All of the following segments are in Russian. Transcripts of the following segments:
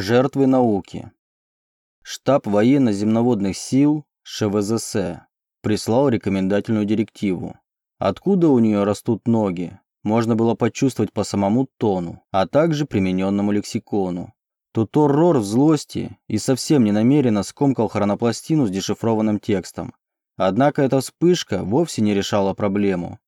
Жертвы науки. Штаб военно-земноводных сил ШВЗС прислал рекомендательную директиву. Откуда у нее растут ноги, можно было почувствовать по самому тону, а также примененному лексикону. Тутор Рор в злости и совсем не намеренно скомкал хронопластину с дешифрованным текстом. Однако эта вспышка вовсе не решала проблему.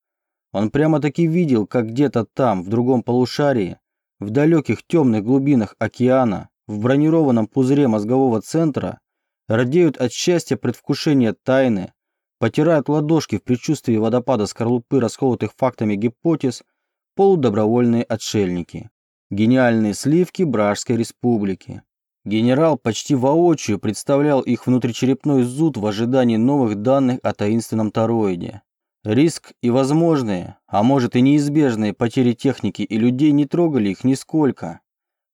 Он прямо-таки видел, как где-то там, в другом полушарии, в далеких темных глубинах океана, в бронированном пузыре мозгового центра, радеют от счастья предвкушения тайны, потирают ладошки в предчувствии водопада скорлупы расколотых фактами гипотез полудобровольные отшельники. Гениальные сливки Бражской республики. Генерал почти воочию представлял их внутричерепной зуд в ожидании новых данных о таинственном тороиде. Риск и возможные, а может и неизбежные потери техники и людей не трогали их нисколько.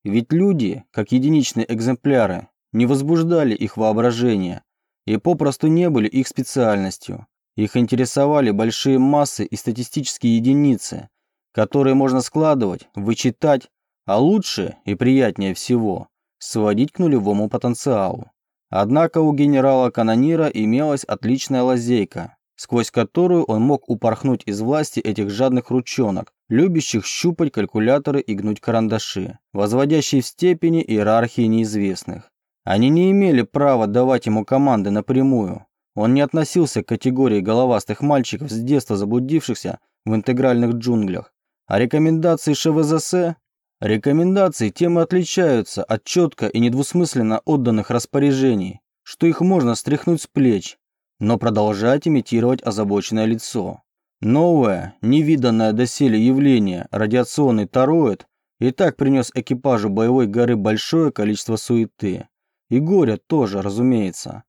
Ведь люди, как единичные экземпляры, не возбуждали их воображение и попросту не были их специальностью. Их интересовали большие массы и статистические единицы, которые можно складывать, вычитать а лучше и приятнее всего сводить к нулевому потенциалу. Однако у генерала-канонира имелась отличная лазейка, сквозь которую он мог упорхнуть из власти этих жадных ручонок, любящих щупать калькуляторы и гнуть карандаши, возводящие в степени иерархии неизвестных. Они не имели права давать ему команды напрямую. Он не относился к категории головастых мальчиков с детства заблудившихся в интегральных джунглях, а рекомендации ШВЗС Рекомендации тем и отличаются от четко и недвусмысленно отданных распоряжений, что их можно стряхнуть с плеч, но продолжать имитировать озабоченное лицо. Новое, невиданное доселе явление, радиационный тороид, и так принес экипажу боевой горы большое количество суеты. И горя тоже, разумеется.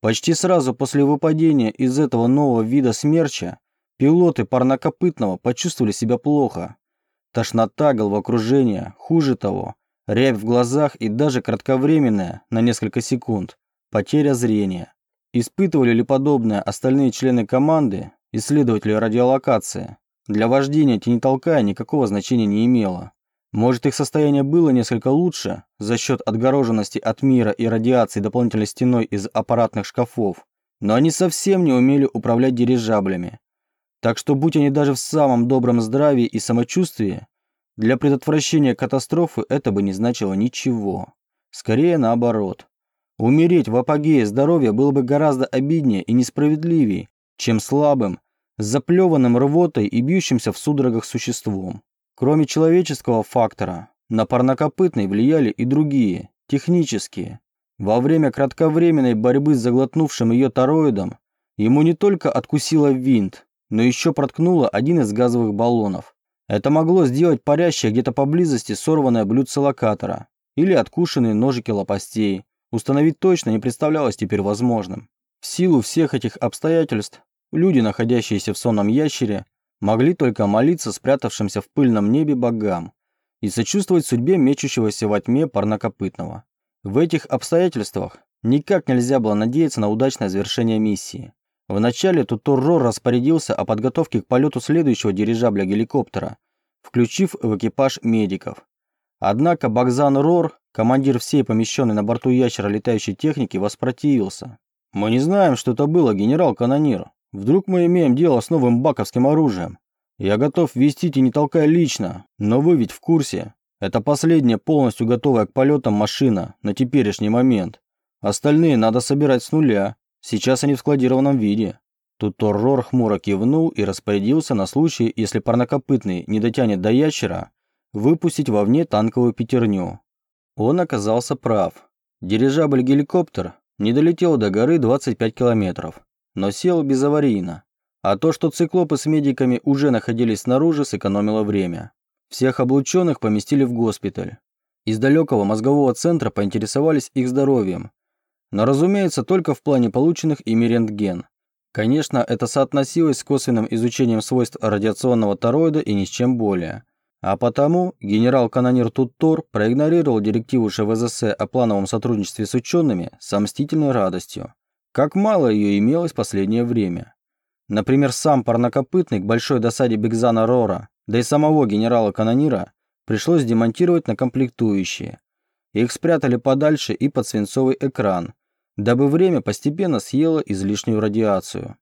Почти сразу после выпадения из этого нового вида смерча, пилоты парнокопытного почувствовали себя плохо. Тошнота, головокружение, хуже того, рябь в глазах и даже кратковременная, на несколько секунд, потеря зрения. Испытывали ли подобное остальные члены команды, исследователи радиолокации? Для вождения тени-толкая никакого значения не имело. Может, их состояние было несколько лучше за счет отгороженности от мира и радиации дополнительной стеной из аппаратных шкафов, но они совсем не умели управлять дирижаблями, так что будь они даже в самом добром здравии и самочувствии, для предотвращения катастрофы это бы не значило ничего. Скорее наоборот. Умереть в апогее здоровья было бы гораздо обиднее и несправедливее, чем слабым, заплеванным рвотой и бьющимся в судорогах существом. Кроме человеческого фактора, на парнокопытный влияли и другие, технические. Во время кратковременной борьбы с заглотнувшим ее тороидом ему не только откусило винт, но еще проткнуло один из газовых баллонов. Это могло сделать парящее где-то поблизости сорванное блюдце локатора или откушенные ножики лопастей. Установить точно не представлялось теперь возможным. В силу всех этих обстоятельств, люди, находящиеся в сонном ящере, могли только молиться спрятавшимся в пыльном небе богам и сочувствовать судьбе мечущегося во тьме парнокопытного. В этих обстоятельствах никак нельзя было надеяться на удачное завершение миссии. Вначале Тутурро распорядился о подготовке к полету следующего дирижабля-геликоптера, включив в экипаж медиков. Однако Бакзан Рор, командир всей помещенной на борту ящера летающей техники, воспротивился. «Мы не знаем, что это было, генерал-канонир. Вдруг мы имеем дело с новым баковским оружием. Я готов вести и не толкая лично, но вы ведь в курсе. Это последняя полностью готовая к полетам машина на теперешний момент. Остальные надо собирать с нуля. Сейчас они в складированном виде. Тут Торрор хмуро кивнул и распорядился на случай, если парнокопытный не дотянет до ящера, выпустить вовне танковую пятерню. Он оказался прав. Дирижабль-геликоптер не долетел до горы 25 километров, но сел безаварийно. А то, что циклопы с медиками уже находились снаружи, сэкономило время. Всех облученных поместили в госпиталь. Из далекого мозгового центра поинтересовались их здоровьем но, разумеется, только в плане полученных ими рентген. Конечно, это соотносилось с косвенным изучением свойств радиационного тороида и ни с чем более. А потому генерал-канонир Туттор проигнорировал директиву ШВЗС о плановом сотрудничестве с учеными с мстительной радостью. Как мало ее имелось в последнее время. Например, сам парнокопытный к большой досаде Бигзана Рора, да и самого генерала-канонира пришлось демонтировать на комплектующие, Их спрятали подальше и под свинцовый экран, дабы время постепенно съело излишнюю радиацию.